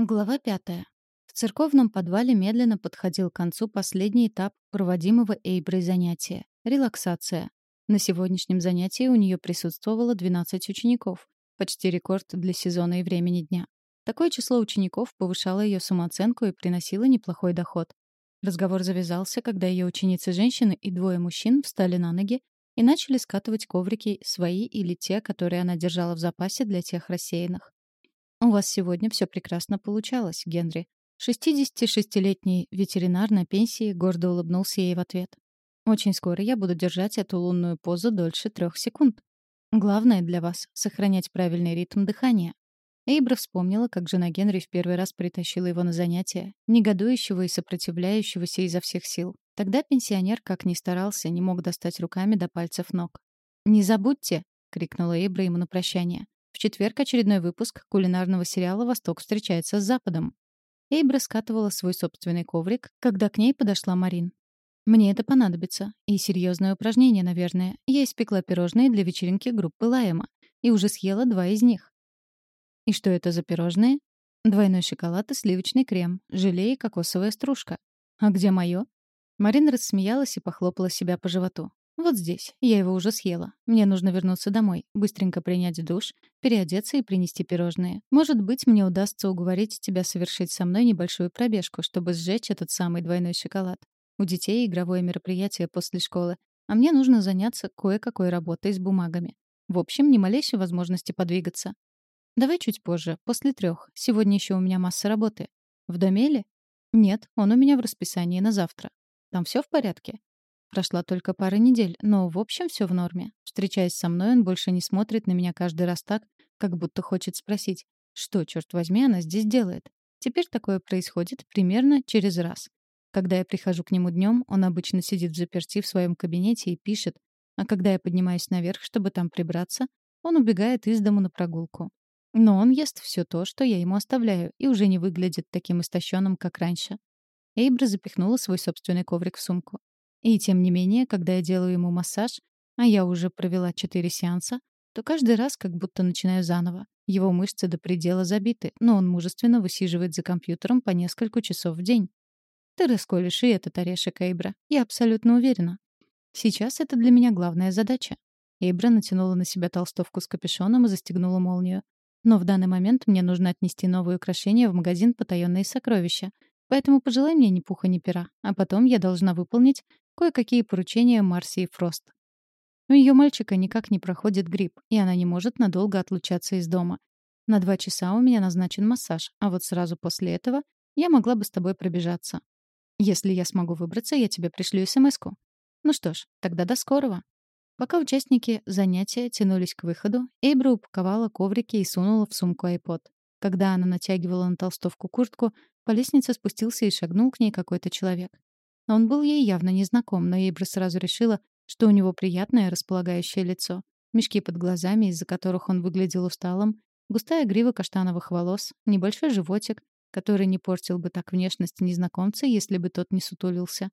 Глава пятая. В церковном подвале медленно подходил к концу последний этап проводимого Эйброй занятия — релаксация. На сегодняшнем занятии у нее присутствовало 12 учеников, почти рекорд для сезона и времени дня. Такое число учеников повышало ее самооценку и приносило неплохой доход. Разговор завязался, когда ее ученицы-женщины и двое мужчин встали на ноги и начали скатывать коврики свои или те, которые она держала в запасе для тех рассеянных. «У вас сегодня все прекрасно получалось, Генри». 66-летний ветеринар на пенсии гордо улыбнулся ей в ответ. «Очень скоро я буду держать эту лунную позу дольше трех секунд. Главное для вас — сохранять правильный ритм дыхания». Эйбра вспомнила, как жена Генри в первый раз притащила его на занятия, негодующего и сопротивляющегося изо всех сил. Тогда пенсионер, как ни старался, не мог достать руками до пальцев ног. «Не забудьте!» — крикнула Эйбра ему на прощание. В четверг очередной выпуск кулинарного сериала «Восток встречается с Западом». Эйбра скатывала свой собственный коврик, когда к ней подошла Марин. «Мне это понадобится. И серьезное упражнение, наверное. Я испекла пирожные для вечеринки группы Лаема. И уже съела два из них». «И что это за пирожные?» «Двойной шоколад и сливочный крем, желе и кокосовая стружка». «А где моё?» Марин рассмеялась и похлопала себя по животу. Вот здесь. Я его уже съела. Мне нужно вернуться домой, быстренько принять душ, переодеться и принести пирожные. Может быть, мне удастся уговорить тебя совершить со мной небольшую пробежку, чтобы сжечь этот самый двойной шоколад. У детей игровое мероприятие после школы, а мне нужно заняться кое-какой работой с бумагами. В общем, ни малейшей возможности подвигаться. Давай чуть позже, после трех. Сегодня еще у меня масса работы. В доме ли? Нет, он у меня в расписании на завтра. Там все в порядке? Прошла только пара недель, но в общем все в норме. Встречаясь со мной, он больше не смотрит на меня каждый раз так, как будто хочет спросить, что, черт возьми, она здесь делает. Теперь такое происходит примерно через раз. Когда я прихожу к нему днем, он обычно сидит в заперти в своем кабинете и пишет, а когда я поднимаюсь наверх, чтобы там прибраться, он убегает из дому на прогулку. Но он ест все то, что я ему оставляю, и уже не выглядит таким истощенным, как раньше. Эйбра запихнула свой собственный коврик в сумку. И тем не менее, когда я делаю ему массаж, а я уже провела четыре сеанса, то каждый раз как будто начинаю заново. Его мышцы до предела забиты, но он мужественно высиживает за компьютером по несколько часов в день. Ты расколешь и этот орешек, Эйбра. Я абсолютно уверена. Сейчас это для меня главная задача. Эйбра натянула на себя толстовку с капюшоном и застегнула молнию. Но в данный момент мне нужно отнести новые украшения в магазин «Потаённые сокровища». Поэтому пожелай мне ни пуха, ни пера. А потом я должна выполнить кое-какие поручения Марси Фрост. У ее мальчика никак не проходит грипп, и она не может надолго отлучаться из дома. На два часа у меня назначен массаж, а вот сразу после этого я могла бы с тобой пробежаться. Если я смогу выбраться, я тебе пришлю смс-ку. Ну что ж, тогда до скорого. Пока участники занятия тянулись к выходу, Эйбра упаковала коврики и сунула в сумку iPod. Когда она натягивала на толстовку куртку, по лестнице спустился и шагнул к ней какой-то человек. Он был ей явно незнаком, но Эйбра сразу решила, что у него приятное располагающее лицо. Мешки под глазами, из-за которых он выглядел усталым, густая грива каштановых волос, небольшой животик, который не портил бы так внешность незнакомца, если бы тот не сутулился.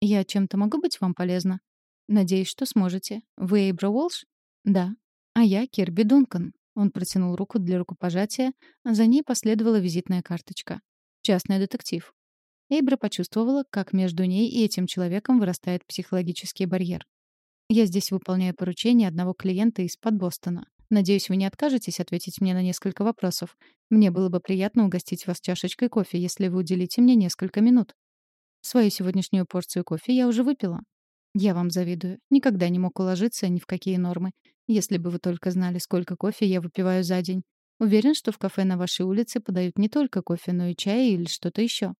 «Я чем-то могу быть вам полезна?» «Надеюсь, что сможете. Вы Эйбра Уолш?» «Да». «А я Кирби Дункан». Он протянул руку для рукопожатия, а за ней последовала визитная карточка. «Частный детектив. Эйбра почувствовала, как между ней и этим человеком вырастает психологический барьер. «Я здесь выполняю поручение одного клиента из-под Бостона. Надеюсь, вы не откажетесь ответить мне на несколько вопросов. Мне было бы приятно угостить вас чашечкой кофе, если вы уделите мне несколько минут. Свою сегодняшнюю порцию кофе я уже выпила. Я вам завидую. Никогда не мог уложиться ни в какие нормы. Если бы вы только знали, сколько кофе я выпиваю за день. Уверен, что в кафе на вашей улице подают не только кофе, но и чай или что-то еще.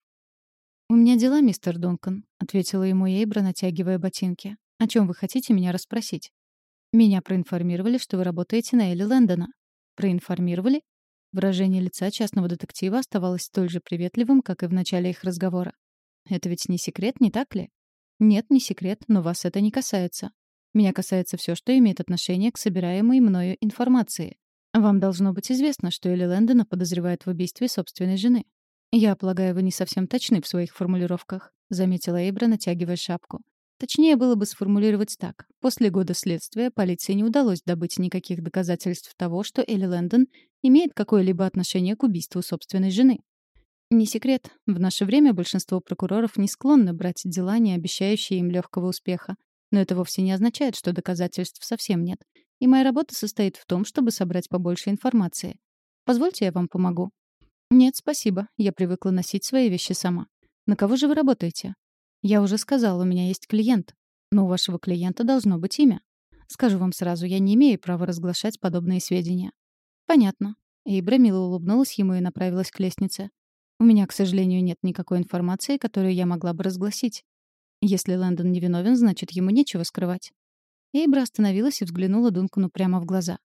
«У меня дела, мистер Дункан», — ответила ему Эйбра, натягивая ботинки. «О чем вы хотите меня расспросить?» «Меня проинформировали, что вы работаете на Элли Лэндона». «Проинформировали?» Выражение лица частного детектива оставалось столь же приветливым, как и в начале их разговора. «Это ведь не секрет, не так ли?» «Нет, не секрет, но вас это не касается. Меня касается все, что имеет отношение к собираемой мною информации. Вам должно быть известно, что Элли Лэндона подозревает в убийстве собственной жены. «Я полагаю, вы не совсем точны в своих формулировках», — заметила Эйбра, натягивая шапку. Точнее было бы сформулировать так. После года следствия полиции не удалось добыть никаких доказательств того, что Элли Лэндон имеет какое-либо отношение к убийству собственной жены. Не секрет, в наше время большинство прокуроров не склонны брать дела, не обещающие им легкого успеха. Но это вовсе не означает, что доказательств совсем нет. И моя работа состоит в том, чтобы собрать побольше информации. Позвольте, я вам помогу. Нет, спасибо. Я привыкла носить свои вещи сама. На кого же вы работаете? Я уже сказала, у меня есть клиент. Но у вашего клиента должно быть имя. Скажу вам сразу, я не имею права разглашать подобные сведения. Понятно. Эйбра мило улыбнулась ему и направилась к лестнице. У меня, к сожалению, нет никакой информации, которую я могла бы разгласить. Если Лэндон невиновен, значит, ему нечего скрывать. Эйбра остановилась и взглянула Дункану прямо в глаза.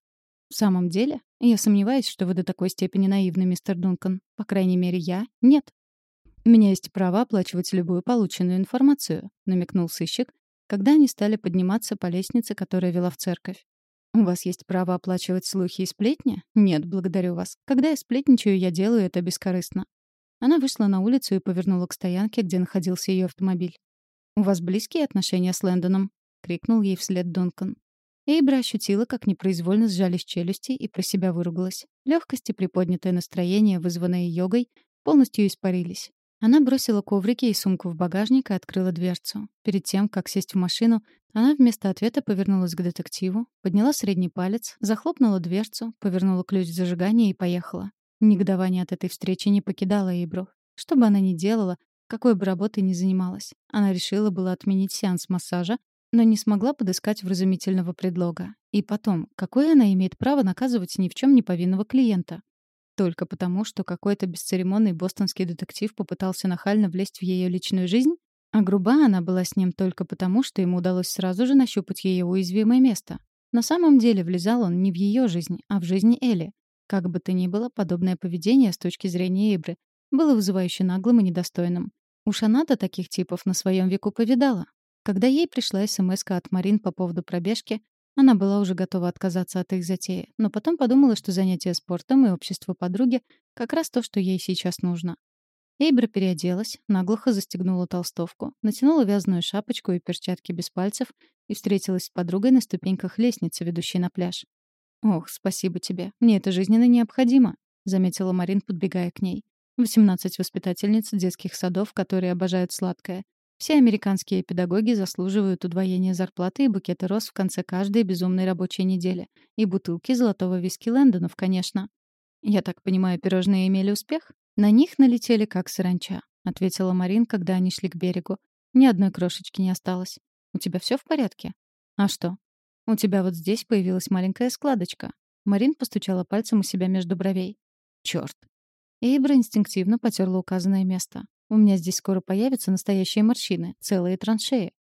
«В самом деле, я сомневаюсь, что вы до такой степени наивны, мистер Дункан. По крайней мере, я — нет». «У меня есть право оплачивать любую полученную информацию», — намекнул сыщик, когда они стали подниматься по лестнице, которая вела в церковь. «У вас есть право оплачивать слухи и сплетни? Нет, благодарю вас. Когда я сплетничаю, я делаю это бескорыстно». Она вышла на улицу и повернула к стоянке, где находился ее автомобиль. «У вас близкие отношения с Лэндоном?» — крикнул ей вслед Дункан. Эйбра ощутила, как непроизвольно сжались челюсти и про себя выругалась. Легкость и приподнятое настроение, вызванное йогой, полностью испарились. Она бросила коврики и сумку в багажник и открыла дверцу. Перед тем, как сесть в машину, она вместо ответа повернулась к детективу, подняла средний палец, захлопнула дверцу, повернула ключ зажигания и поехала. Негодование от этой встречи не покидало Эйбру. Что бы она ни делала, какой бы работой ни занималась. Она решила было отменить сеанс массажа, но не смогла подыскать вразумительного предлога. И потом, какое она имеет право наказывать ни в чем не повинного клиента? Только потому, что какой-то бесцеремонный бостонский детектив попытался нахально влезть в ее личную жизнь? А груба она была с ним только потому, что ему удалось сразу же нащупать ее уязвимое место. На самом деле влезал он не в ее жизнь, а в жизнь Элли. Как бы то ни было, подобное поведение с точки зрения Эйбры было вызывающе наглым и недостойным. Уж она-то таких типов на своем веку повидала. Когда ей пришла смс от Марин по поводу пробежки, она была уже готова отказаться от их затеи, но потом подумала, что занятие спортом и общество подруги — как раз то, что ей сейчас нужно. Эйбра переоделась, наглухо застегнула толстовку, натянула вязаную шапочку и перчатки без пальцев и встретилась с подругой на ступеньках лестницы, ведущей на пляж. «Ох, спасибо тебе. Мне это жизненно необходимо», — заметила Марин, подбегая к ней. 18 воспитательниц детских садов, которые обожают сладкое. Все американские педагоги заслуживают удвоения зарплаты и букеты роз в конце каждой безумной рабочей недели. И бутылки золотого виски Лэндонов, конечно. «Я так понимаю, пирожные имели успех?» «На них налетели как саранча», — ответила Марин, когда они шли к берегу. «Ни одной крошечки не осталось. У тебя все в порядке?» «А что?» «У тебя вот здесь появилась маленькая складочка». Марин постучала пальцем у себя между бровей. «Чёрт». Эйбра инстинктивно потерла указанное место. У меня здесь скоро появятся настоящие морщины, целые траншеи.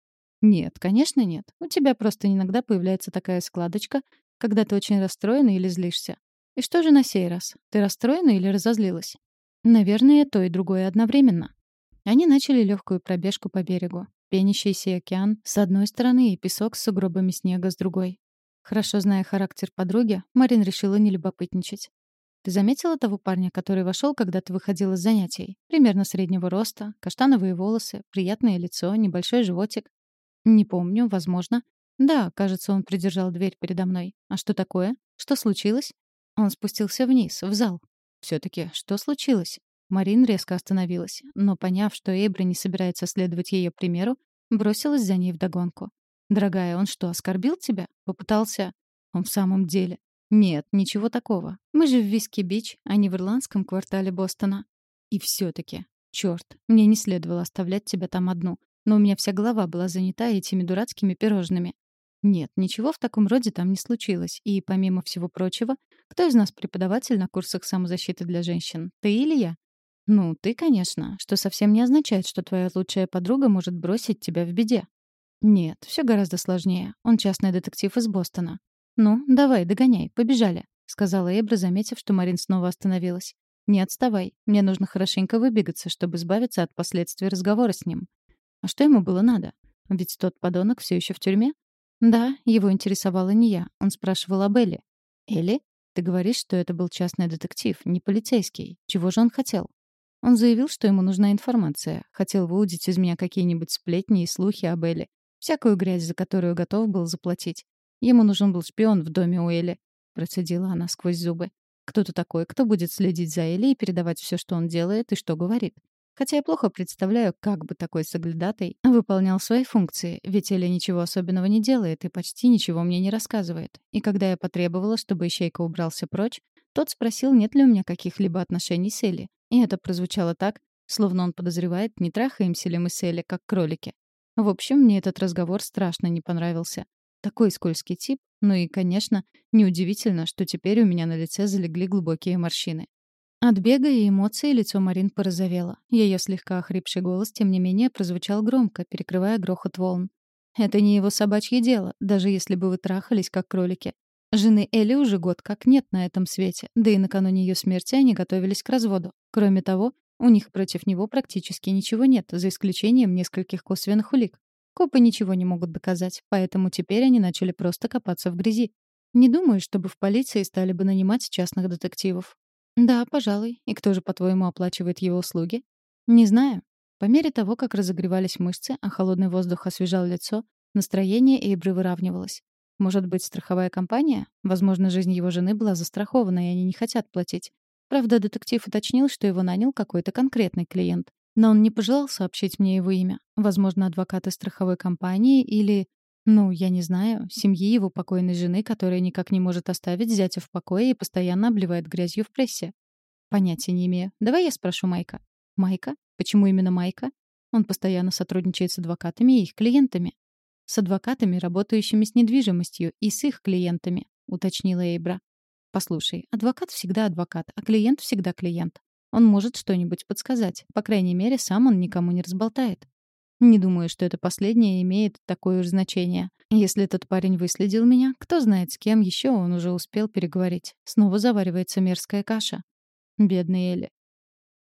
Нет, конечно, нет. У тебя просто иногда появляется такая складочка, когда ты очень расстроена или злишься. И что же на сей раз? Ты расстроена или разозлилась? Наверное, то и другое одновременно. Они начали легкую пробежку по берегу. Пенящийся океан с одной стороны и песок с сугробами снега с другой. Хорошо зная характер подруги, Марин решила не любопытничать. Ты заметила того парня, который вошел, когда ты выходила с занятий? Примерно среднего роста, каштановые волосы, приятное лицо, небольшой животик. Не помню, возможно. Да, кажется, он придержал дверь передо мной. А что такое? Что случилось? Он спустился вниз, в зал. все таки что случилось? Марин резко остановилась, но, поняв, что Эйбра не собирается следовать ее примеру, бросилась за ней вдогонку. «Дорогая, он что, оскорбил тебя?» Попытался... Он в самом деле. Нет, ничего такого. Мы же в Виски-Бич, а не в ирландском квартале Бостона. И все таки Черт, мне не следовало оставлять тебя там одну. Но у меня вся голова была занята этими дурацкими пирожными. Нет, ничего в таком роде там не случилось. И, помимо всего прочего, кто из нас преподаватель на курсах самозащиты для женщин? Ты или я? Ну, ты, конечно, что совсем не означает, что твоя лучшая подруга может бросить тебя в беде. Нет, все гораздо сложнее. Он частный детектив из Бостона. «Ну, давай, догоняй, побежали», — сказала Эбра, заметив, что Марин снова остановилась. «Не отставай. Мне нужно хорошенько выбегаться, чтобы избавиться от последствий разговора с ним». А что ему было надо? Ведь тот подонок все еще в тюрьме? Да, его интересовала не я. Он спрашивал об Элли. «Элли? Ты говоришь, что это был частный детектив, не полицейский. Чего же он хотел?» Он заявил, что ему нужна информация. Хотел выудить из меня какие-нибудь сплетни и слухи об Элли. Всякую грязь, за которую готов был заплатить. Ему нужен был шпион в доме Уэлли, процедила она сквозь зубы. Кто-то такой, кто будет следить за Элли и передавать все, что он делает и что говорит. Хотя я плохо представляю, как бы такой соглядатый выполнял свои функции, ведь Эля ничего особенного не делает и почти ничего мне не рассказывает. И когда я потребовала, чтобы ищейка убрался прочь, тот спросил, нет ли у меня каких-либо отношений с Элли. И это прозвучало так, словно он подозревает, не трахаемся ли мы с Элли, как кролики. В общем, мне этот разговор страшно не понравился. Такой скользкий тип, ну и, конечно, неудивительно, что теперь у меня на лице залегли глубокие морщины. От бега и эмоций лицо Марин порозовело. Ее слегка охрипший голос, тем не менее, прозвучал громко, перекрывая грохот волн. «Это не его собачье дело, даже если бы вы трахались, как кролики. Жены Элли уже год как нет на этом свете, да и накануне ее смерти они готовились к разводу. Кроме того, у них против него практически ничего нет, за исключением нескольких косвенных улик. Копы ничего не могут доказать, поэтому теперь они начали просто копаться в грязи. Не думаю, чтобы в полиции стали бы нанимать частных детективов. «Да, пожалуй. И кто же, по-твоему, оплачивает его услуги?» «Не знаю». По мере того, как разогревались мышцы, а холодный воздух освежал лицо, настроение Эйбры выравнивалось. Может быть, страховая компания? Возможно, жизнь его жены была застрахована, и они не хотят платить. Правда, детектив уточнил, что его нанял какой-то конкретный клиент. Но он не пожелал сообщить мне его имя. Возможно, адвокаты страховой компании или ну, я не знаю, семьи его покойной жены, которая никак не может оставить зятя в покое и постоянно обливает грязью в прессе. Понятия не имею. Давай я спрошу Майка. Майка? Почему именно Майка? Он постоянно сотрудничает с адвокатами и их клиентами. С адвокатами, работающими с недвижимостью, и с их клиентами, уточнила Эйбра. Послушай, адвокат всегда адвокат, а клиент всегда клиент. Он может что-нибудь подсказать. По крайней мере, сам он никому не разболтает. Не думаю, что это последнее имеет такое уж значение. Если этот парень выследил меня, кто знает, с кем еще он уже успел переговорить. Снова заваривается мерзкая каша. Бедный Элли.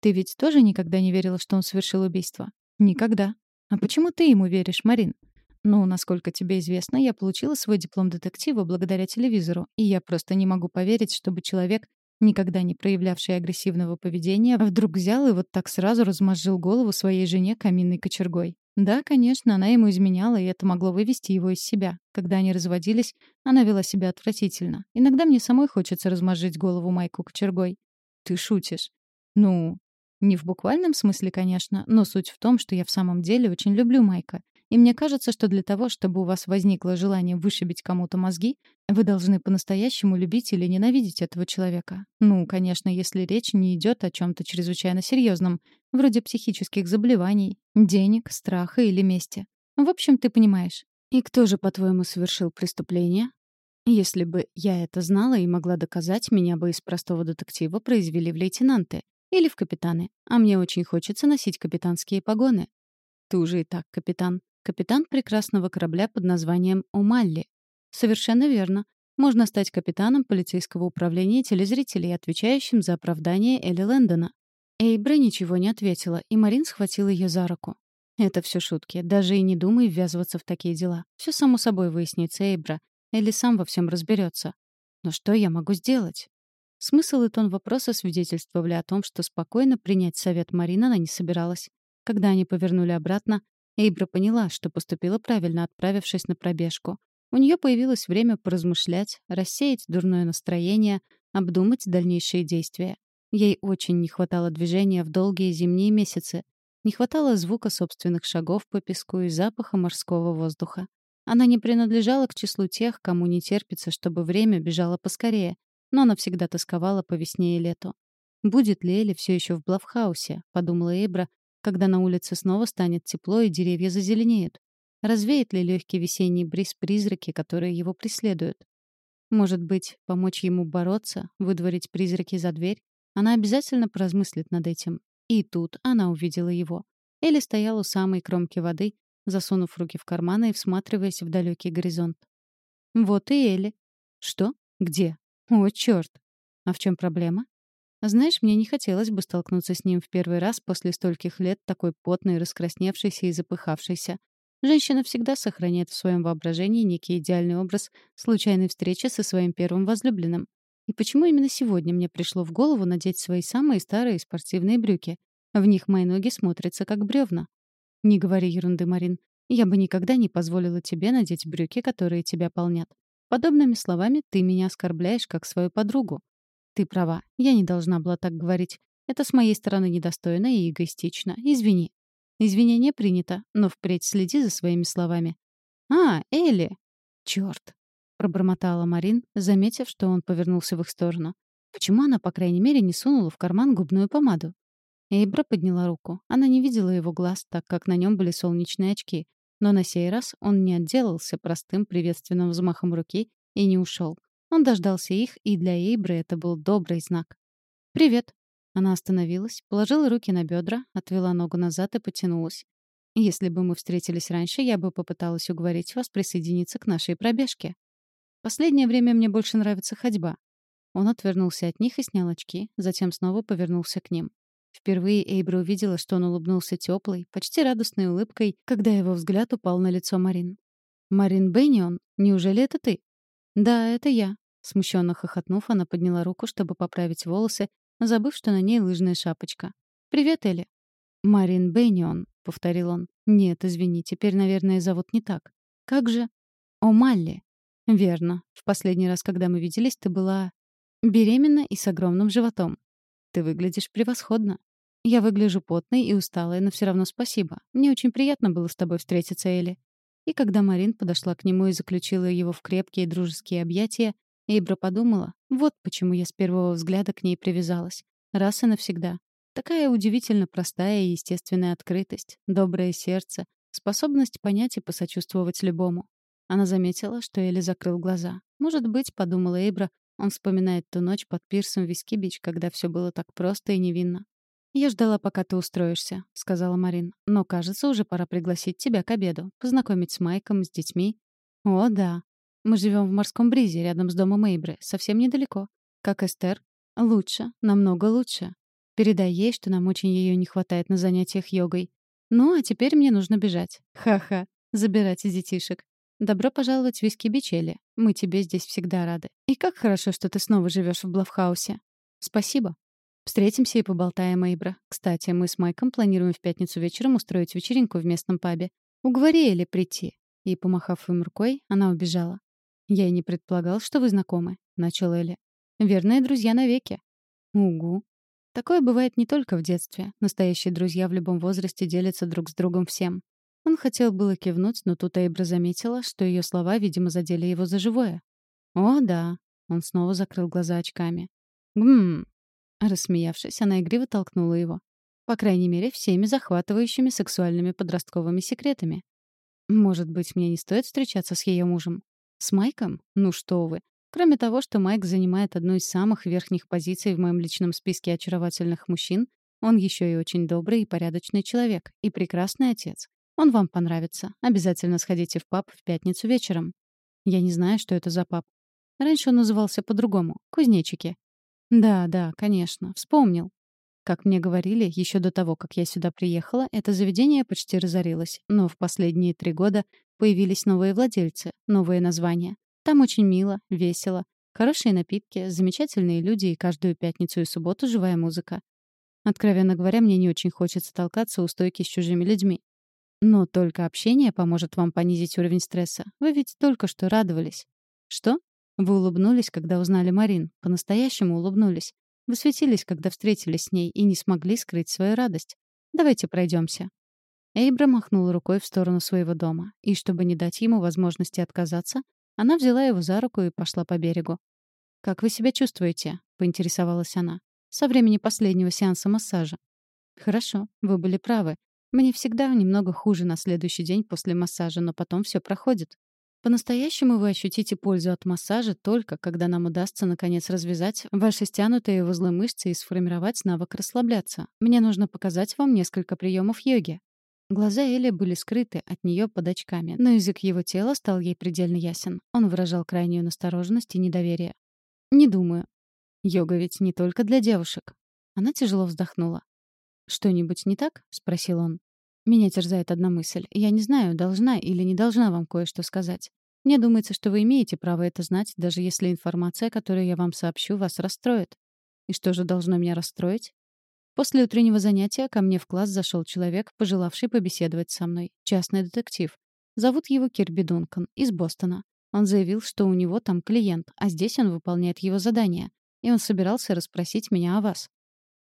Ты ведь тоже никогда не верила, что он совершил убийство? Никогда. А почему ты ему веришь, Марин? Ну, насколько тебе известно, я получила свой диплом детектива благодаря телевизору, и я просто не могу поверить, чтобы человек, никогда не проявлявший агрессивного поведения, вдруг взял и вот так сразу размозжил голову своей жене каминной кочергой. Да, конечно, она ему изменяла, и это могло вывести его из себя. Когда они разводились, она вела себя отвратительно. Иногда мне самой хочется размозжить голову Майку кочергой. Ты шутишь. Ну, не в буквальном смысле, конечно, но суть в том, что я в самом деле очень люблю Майка. И мне кажется, что для того, чтобы у вас возникло желание вышибить кому-то мозги, вы должны по-настоящему любить или ненавидеть этого человека. Ну, конечно, если речь не идет о чем-то чрезвычайно серьезном, вроде психических заболеваний, денег, страха или мести. В общем, ты понимаешь. И кто же, по-твоему, совершил преступление? Если бы я это знала и могла доказать, меня бы из простого детектива произвели в лейтенанты или в капитаны. А мне очень хочется носить капитанские погоны. Ты уже и так капитан. Капитан прекрасного корабля под названием «Умалли». Совершенно верно. Можно стать капитаном полицейского управления телезрителей, отвечающим за оправдание Элли Лэндона. Эйбра ничего не ответила, и Марин схватил ее за руку. «Это все шутки. Даже и не думай ввязываться в такие дела. Все само собой выяснится, Эйбра. Элли сам во всем разберется. Но что я могу сделать?» Смысл и тон вопроса свидетельствовали о том, что спокойно принять совет Марина она не собиралась. Когда они повернули обратно, Эйбра поняла, что поступила правильно, отправившись на пробежку. У нее появилось время поразмышлять, рассеять дурное настроение, обдумать дальнейшие действия. Ей очень не хватало движения в долгие зимние месяцы. Не хватало звука собственных шагов по песку и запаха морского воздуха. Она не принадлежала к числу тех, кому не терпится, чтобы время бежало поскорее, но она всегда тосковала по весне и лету. «Будет ли Элли все еще в Блавхаусе?» — подумала Эйбра, когда на улице снова станет тепло и деревья зазеленеют? Развеет ли легкий весенний бриз призраки, которые его преследуют? Может быть, помочь ему бороться, выдворить призраки за дверь? Она обязательно поразмыслит над этим. И тут она увидела его. Элли стоял у самой кромки воды, засунув руки в карманы и всматриваясь в далекий горизонт. «Вот и Элли». «Что? Где?» «О, черт! А в чем проблема?» Знаешь, мне не хотелось бы столкнуться с ним в первый раз после стольких лет такой потной, раскрасневшейся и запыхавшейся. Женщина всегда сохраняет в своем воображении некий идеальный образ случайной встречи со своим первым возлюбленным. И почему именно сегодня мне пришло в голову надеть свои самые старые спортивные брюки? В них мои ноги смотрятся как бревна. Не говори ерунды, Марин. Я бы никогда не позволила тебе надеть брюки, которые тебя полнят. Подобными словами ты меня оскорбляешь как свою подругу. Ты права. Я не должна была так говорить. Это с моей стороны недостойно и эгоистично. Извини». «Извинение принято, но впредь следи за своими словами». «А, Элли!» «Чёрт!» — пробормотала Марин, заметив, что он повернулся в их сторону. Почему она, по крайней мере, не сунула в карман губную помаду? Эйбра подняла руку. Она не видела его глаз, так как на нем были солнечные очки. Но на сей раз он не отделался простым приветственным взмахом руки и не ушел. Он дождался их, и для Эйбры это был добрый знак. «Привет». Она остановилась, положила руки на бедра, отвела ногу назад и потянулась. «Если бы мы встретились раньше, я бы попыталась уговорить вас присоединиться к нашей пробежке. Последнее время мне больше нравится ходьба». Он отвернулся от них и снял очки, затем снова повернулся к ним. Впервые Эйбра увидела, что он улыбнулся теплой, почти радостной улыбкой, когда его взгляд упал на лицо Марин. «Марин Беннион, неужели это ты?» «Да, это я». Смущенно хохотнув, она подняла руку, чтобы поправить волосы, забыв, что на ней лыжная шапочка. «Привет, Элли». «Марин Беннион», — повторил он. «Нет, извини, теперь, наверное, зовут не так. Как же?» «О, Малли». «Верно. В последний раз, когда мы виделись, ты была беременна и с огромным животом. Ты выглядишь превосходно. Я выгляжу потной и усталой, но все равно спасибо. Мне очень приятно было с тобой встретиться, Элли. И когда Марин подошла к нему и заключила его в крепкие дружеские объятия, Эйбра подумала, вот почему я с первого взгляда к ней привязалась. Раз и навсегда. Такая удивительно простая и естественная открытость, доброе сердце, способность понять и посочувствовать любому. Она заметила, что Элли закрыл глаза. Может быть, подумала Эйбра, он вспоминает ту ночь под пирсом Вискибич, когда все было так просто и невинно. «Я ждала, пока ты устроишься», — сказала Марин. «Но, кажется, уже пора пригласить тебя к обеду, познакомить с Майком, с детьми». «О, да. Мы живем в морском бризе, рядом с домом Эйбры, совсем недалеко. Как Эстер? Лучше, намного лучше. Передай ей, что нам очень ее не хватает на занятиях йогой. Ну, а теперь мне нужно бежать. Ха-ха. Забирать детишек. Добро пожаловать в Виски Бичели. Мы тебе здесь всегда рады. И как хорошо, что ты снова живешь в Блавхаусе. Спасибо. Встретимся и поболтаем, Эйбра. Кстати, мы с Майком планируем в пятницу вечером устроить вечеринку в местном пабе. Уговори Элли прийти. И, помахав им рукой, она убежала. «Я и не предполагал, что вы знакомы», — начал Элли. «Верные друзья навеки». «Угу». Такое бывает не только в детстве. Настоящие друзья в любом возрасте делятся друг с другом всем. Он хотел было кивнуть, но тут Эйбра заметила, что ее слова, видимо, задели его за живое. «О, да». Он снова закрыл глаза очками. «Гм». Рассмеявшись, она игриво толкнула его. По крайней мере, всеми захватывающими сексуальными подростковыми секретами. Может быть, мне не стоит встречаться с ее мужем? С Майком? Ну что вы. Кроме того, что Майк занимает одну из самых верхних позиций в моем личном списке очаровательных мужчин, он еще и очень добрый и порядочный человек, и прекрасный отец. Он вам понравится. Обязательно сходите в паб в пятницу вечером. Я не знаю, что это за паб. Раньше он назывался по-другому — Кузнечики. Да, да, конечно, вспомнил. Как мне говорили, еще до того, как я сюда приехала, это заведение почти разорилось, но в последние три года появились новые владельцы, новые названия. Там очень мило, весело, хорошие напитки, замечательные люди и каждую пятницу и субботу живая музыка. Откровенно говоря, мне не очень хочется толкаться у стойки с чужими людьми. Но только общение поможет вам понизить уровень стресса. Вы ведь только что радовались. Что? Вы улыбнулись, когда узнали Марин. По-настоящему улыбнулись. Вы светились, когда встретились с ней и не смогли скрыть свою радость. Давайте пройдемся. Эйбра махнула рукой в сторону своего дома, и чтобы не дать ему возможности отказаться, она взяла его за руку и пошла по берегу. «Как вы себя чувствуете?» — поинтересовалась она. «Со времени последнего сеанса массажа». «Хорошо, вы были правы. Мне всегда немного хуже на следующий день после массажа, но потом все проходит. По-настоящему вы ощутите пользу от массажа только, когда нам удастся наконец развязать ваши стянутые узлы мышцы и сформировать навык расслабляться. Мне нужно показать вам несколько приемов йоги. Глаза Эли были скрыты от нее под очками, но язык его тела стал ей предельно ясен. Он выражал крайнюю настороженность и недоверие. «Не думаю. Йога ведь не только для девушек». Она тяжело вздохнула. «Что-нибудь не так?» — спросил он. «Меня терзает одна мысль. Я не знаю, должна или не должна вам кое-что сказать. Мне думается, что вы имеете право это знать, даже если информация, которую я вам сообщу, вас расстроит. И что же должно меня расстроить? После утреннего занятия ко мне в класс зашел человек, пожелавший побеседовать со мной. Частный детектив. Зовут его Кирби Дункан, из Бостона. Он заявил, что у него там клиент, а здесь он выполняет его задание. и он собирался расспросить меня о вас.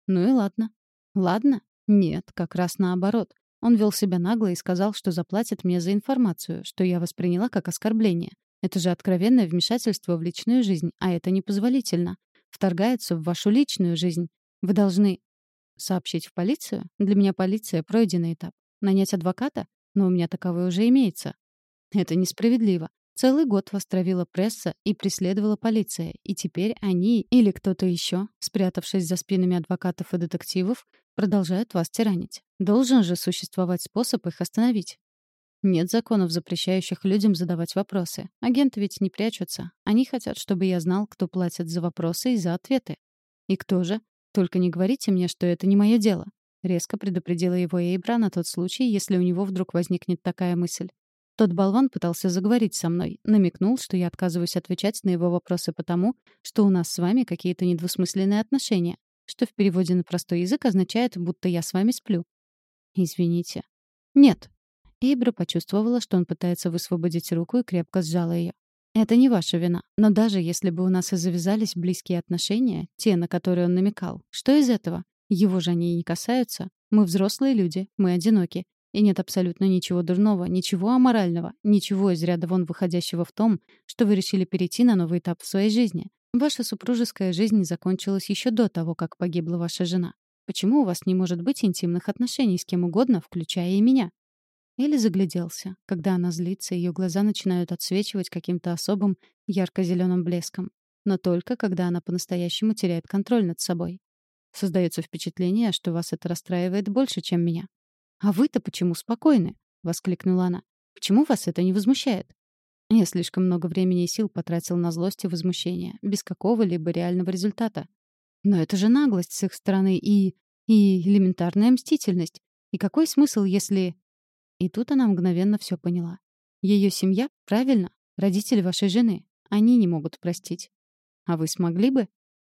Ну и ладно. Ладно? Нет, как раз наоборот. Он вел себя нагло и сказал, что заплатит мне за информацию, что я восприняла как оскорбление. Это же откровенное вмешательство в личную жизнь, а это непозволительно. Вторгается в вашу личную жизнь. Вы должны сообщить в полицию? Для меня полиция — пройденный этап. Нанять адвоката? Но у меня таковой уже имеется. Это несправедливо. Целый год вас пресса и преследовала полиция, и теперь они или кто-то еще, спрятавшись за спинами адвокатов и детективов, продолжают вас тиранить. Должен же существовать способ их остановить. Нет законов, запрещающих людям задавать вопросы. Агенты ведь не прячутся. Они хотят, чтобы я знал, кто платит за вопросы и за ответы. И кто же? Только не говорите мне, что это не мое дело. Резко предупредила его Эйбра на тот случай, если у него вдруг возникнет такая мысль. Тот болван пытался заговорить со мной, намекнул, что я отказываюсь отвечать на его вопросы потому, что у нас с вами какие-то недвусмысленные отношения, что в переводе на простой язык означает, будто я с вами сплю. Извините. Нет. Эйбра почувствовала, что он пытается высвободить руку и крепко сжала ее. Это не ваша вина. Но даже если бы у нас и завязались близкие отношения, те, на которые он намекал, что из этого? Его же они и не касаются. Мы взрослые люди, мы одиноки. И нет абсолютно ничего дурного, ничего аморального, ничего из ряда вон выходящего в том, что вы решили перейти на новый этап в своей жизни. Ваша супружеская жизнь закончилась еще до того, как погибла ваша жена. Почему у вас не может быть интимных отношений с кем угодно, включая и меня? Или загляделся. Когда она злится, ее глаза начинают отсвечивать каким-то особым ярко-зеленым блеском. Но только когда она по-настоящему теряет контроль над собой. Создается впечатление, что вас это расстраивает больше, чем меня. «А вы-то почему спокойны?» — воскликнула она. «Почему вас это не возмущает?» Я слишком много времени и сил потратил на злость и возмущение, без какого-либо реального результата. Но это же наглость с их стороны и... и элементарная мстительность. И какой смысл, если... И тут она мгновенно все поняла. Ее семья, правильно, родители вашей жены. Они не могут простить. А вы смогли бы?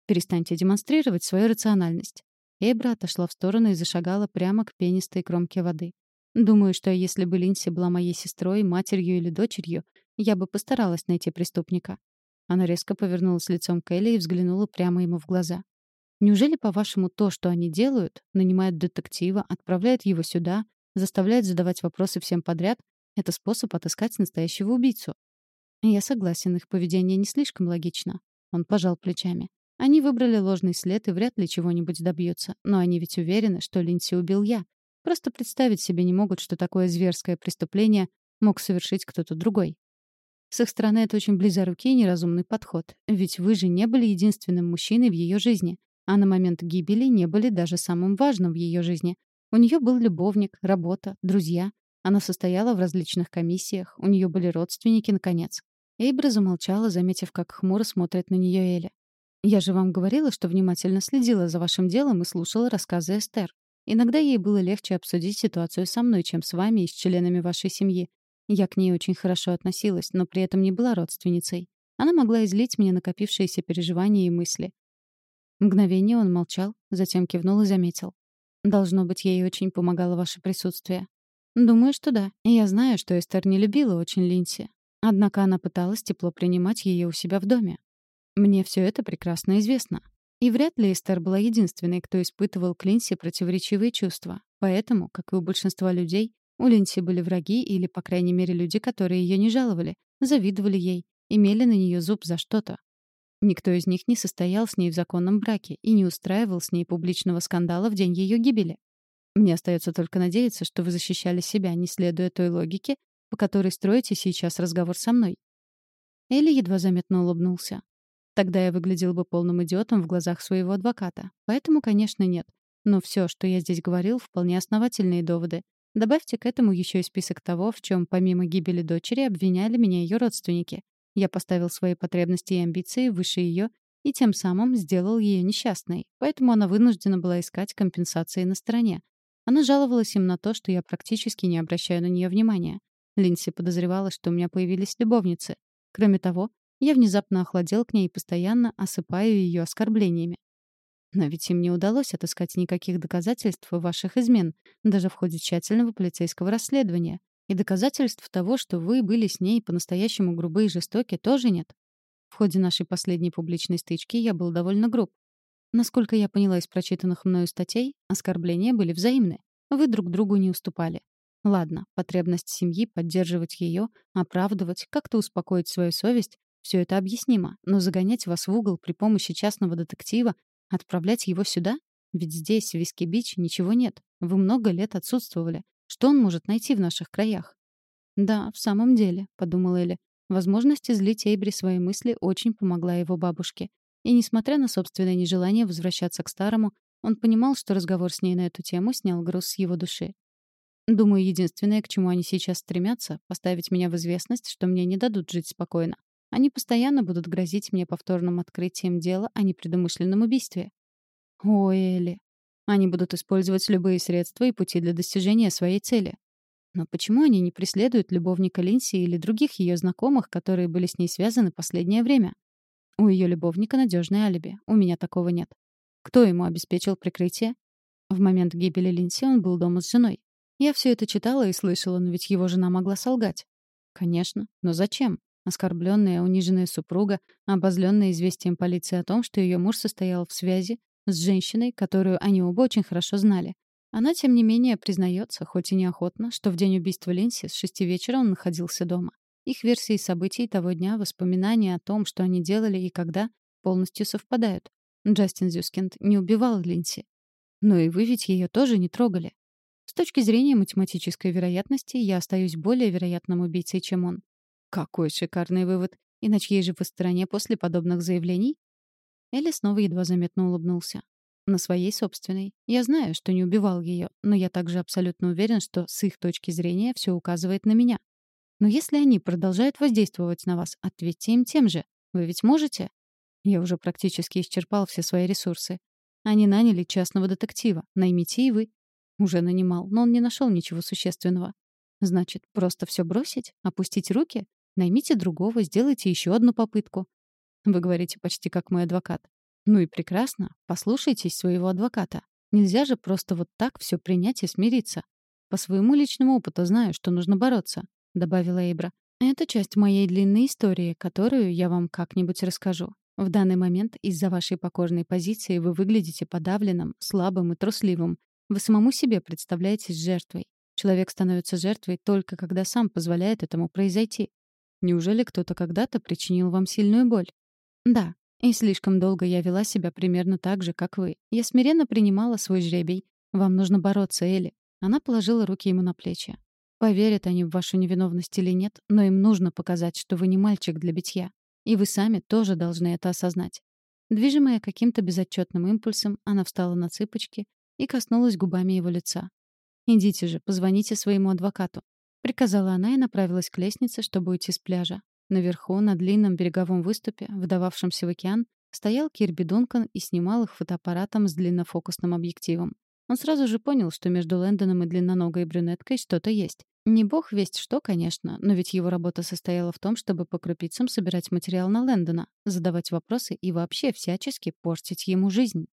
Перестаньте демонстрировать свою рациональность. Эбра отошла в сторону и зашагала прямо к пенистой кромке воды. Думаю, что если бы Линси была моей сестрой, матерью или дочерью, я бы постаралась найти преступника. Она резко повернулась лицом к Элли и взглянула прямо ему в глаза. Неужели, по-вашему, то, что они делают, нанимают детектива, отправляют его сюда, заставляют задавать вопросы всем подряд, это способ отыскать настоящего убийцу? Я согласен, их поведение не слишком логично. Он пожал плечами. Они выбрали ложный след и вряд ли чего-нибудь добьются. Но они ведь уверены, что Линси убил я. Просто представить себе не могут, что такое зверское преступление мог совершить кто-то другой. С их стороны это очень близорукий и неразумный подход. Ведь вы же не были единственным мужчиной в ее жизни. А на момент гибели не были даже самым важным в ее жизни. У нее был любовник, работа, друзья. Она состояла в различных комиссиях. У нее были родственники, наконец. Эйбра замолчала, заметив, как хмуро смотрит на нее Эля. Я же вам говорила, что внимательно следила за вашим делом и слушала рассказы Эстер. Иногда ей было легче обсудить ситуацию со мной, чем с вами и с членами вашей семьи. Я к ней очень хорошо относилась, но при этом не была родственницей. Она могла излить мне накопившиеся переживания и мысли. Мгновение он молчал, затем кивнул и заметил. «Должно быть, ей очень помогало ваше присутствие». «Думаю, что да. Я знаю, что Эстер не любила очень Линси. Однако она пыталась тепло принимать ее у себя в доме. Мне все это прекрасно известно. И вряд ли Эстер была единственной, кто испытывал к Линси противоречивые чувства. Поэтому, как и у большинства людей, у Линси были враги или, по крайней мере, люди, которые ее не жаловали, завидовали ей, имели на нее зуб за что-то. Никто из них не состоял с ней в законном браке и не устраивал с ней публичного скандала в день ее гибели. Мне остается только надеяться, что вы защищали себя, не следуя той логике, по которой строите сейчас разговор со мной. Элли едва заметно улыбнулся. Тогда я выглядел бы полным идиотом в глазах своего адвоката. Поэтому, конечно, нет. Но все, что я здесь говорил, вполне основательные доводы. Добавьте к этому еще и список того, в чем помимо гибели дочери обвиняли меня ее родственники. Я поставил свои потребности и амбиции выше ее и тем самым сделал ее несчастной. Поэтому она вынуждена была искать компенсации на стороне. Она жаловалась им на то, что я практически не обращаю на нее внимания. Линси подозревала, что у меня появились любовницы. Кроме того, я внезапно охладел к ней и постоянно осыпаю ее оскорблениями. Но ведь им не удалось отыскать никаких доказательств ваших измен, даже в ходе тщательного полицейского расследования. И доказательств того, что вы были с ней по-настоящему грубые и жестоки, тоже нет. В ходе нашей последней публичной стычки я был довольно груб. Насколько я поняла из прочитанных мною статей, оскорбления были взаимны. Вы друг другу не уступали. Ладно, потребность семьи поддерживать ее, оправдывать, как-то успокоить свою совесть — все это объяснимо, но загонять вас в угол при помощи частного детектива, отправлять его сюда? Ведь здесь, в Виски-Бич, ничего нет. Вы много лет отсутствовали. Что он может найти в наших краях? «Да, в самом деле», — подумала Эли. Возможность излить Эйбре свои мысли очень помогла его бабушке. И несмотря на собственное нежелание возвращаться к старому, он понимал, что разговор с ней на эту тему снял груз с его души. Думаю, единственное, к чему они сейчас стремятся, поставить меня в известность, что мне не дадут жить спокойно. Они постоянно будут грозить мне повторным открытием дела о непредумышленном убийстве. О, Элли. Они будут использовать любые средства и пути для достижения своей цели. Но почему они не преследуют любовника Линси или других ее знакомых, которые были с ней связаны последнее время? У ее любовника надежное алиби. У меня такого нет. Кто ему обеспечил прикрытие? В момент гибели Линси он был дома с женой. Я все это читала и слышала, но ведь его жена могла солгать. Конечно, но зачем? Оскорбленная, униженная супруга, обозленная известием полиции о том, что ее муж состоял в связи с женщиной, которую они оба очень хорошо знали. Она, тем не менее, признается, хоть и неохотно, что в день убийства Линси с шести вечера он находился дома. Их версии событий того дня, воспоминания о том, что они делали и когда, полностью совпадают. Джастин Зюскинд не убивал Линси. Но и вы ведь ее тоже не трогали. С точки зрения математической вероятности, я остаюсь более вероятным убийцей, чем он. Какой шикарный вывод. И на чьей же вы стороне после подобных заявлений? Элли снова едва заметно улыбнулся. На своей собственной. Я знаю, что не убивал ее, но я также абсолютно уверен, что с их точки зрения все указывает на меня. Но если они продолжают воздействовать на вас, ответьте им тем же. Вы ведь можете? Я уже практически исчерпал все свои ресурсы. Они наняли частного детектива. Наймите и вы. Уже нанимал, но он не нашел ничего существенного. Значит, просто все бросить? Опустить руки? Наймите другого, сделайте еще одну попытку. Вы говорите почти как мой адвокат. Ну и прекрасно. Послушайтесь своего адвоката. Нельзя же просто вот так все принять и смириться. По своему личному опыту знаю, что нужно бороться, добавила Эйбра. Это часть моей длинной истории, которую я вам как-нибудь расскажу. В данный момент из-за вашей покорной позиции вы выглядите подавленным, слабым и трусливым, вы самому себе представляетесь жертвой. Человек становится жертвой только когда сам позволяет этому произойти. Неужели кто-то когда-то причинил вам сильную боль? Да. И слишком долго я вела себя примерно так же, как вы. Я смиренно принимала свой жребий. Вам нужно бороться, Элли. Она положила руки ему на плечи. Поверят они в вашу невиновность или нет, но им нужно показать, что вы не мальчик для битья. И вы сами тоже должны это осознать. Движимая каким-то безотчетным импульсом, она встала на цыпочки и коснулась губами его лица. «Идите же, позвоните своему адвокату», — приказала она и направилась к лестнице, чтобы уйти с пляжа. Наверху, на длинном береговом выступе, вдававшемся в океан, стоял Кирби Дункан и снимал их фотоаппаратом с длиннофокусным объективом. Он сразу же понял, что между Лэндоном и длинноногой брюнеткой что-то есть. Не бог весть что, конечно, но ведь его работа состояла в том, чтобы по крупицам собирать материал на Лэндона, задавать вопросы и вообще всячески портить ему жизнь.